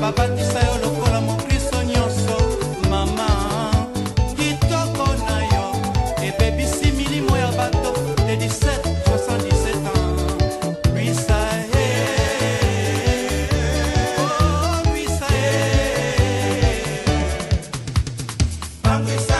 babatisa yo lokola mokristo nyonso mama kitoko na yo ebebisi milimo ya bato de 1777 Luisa, eh. oh, eh.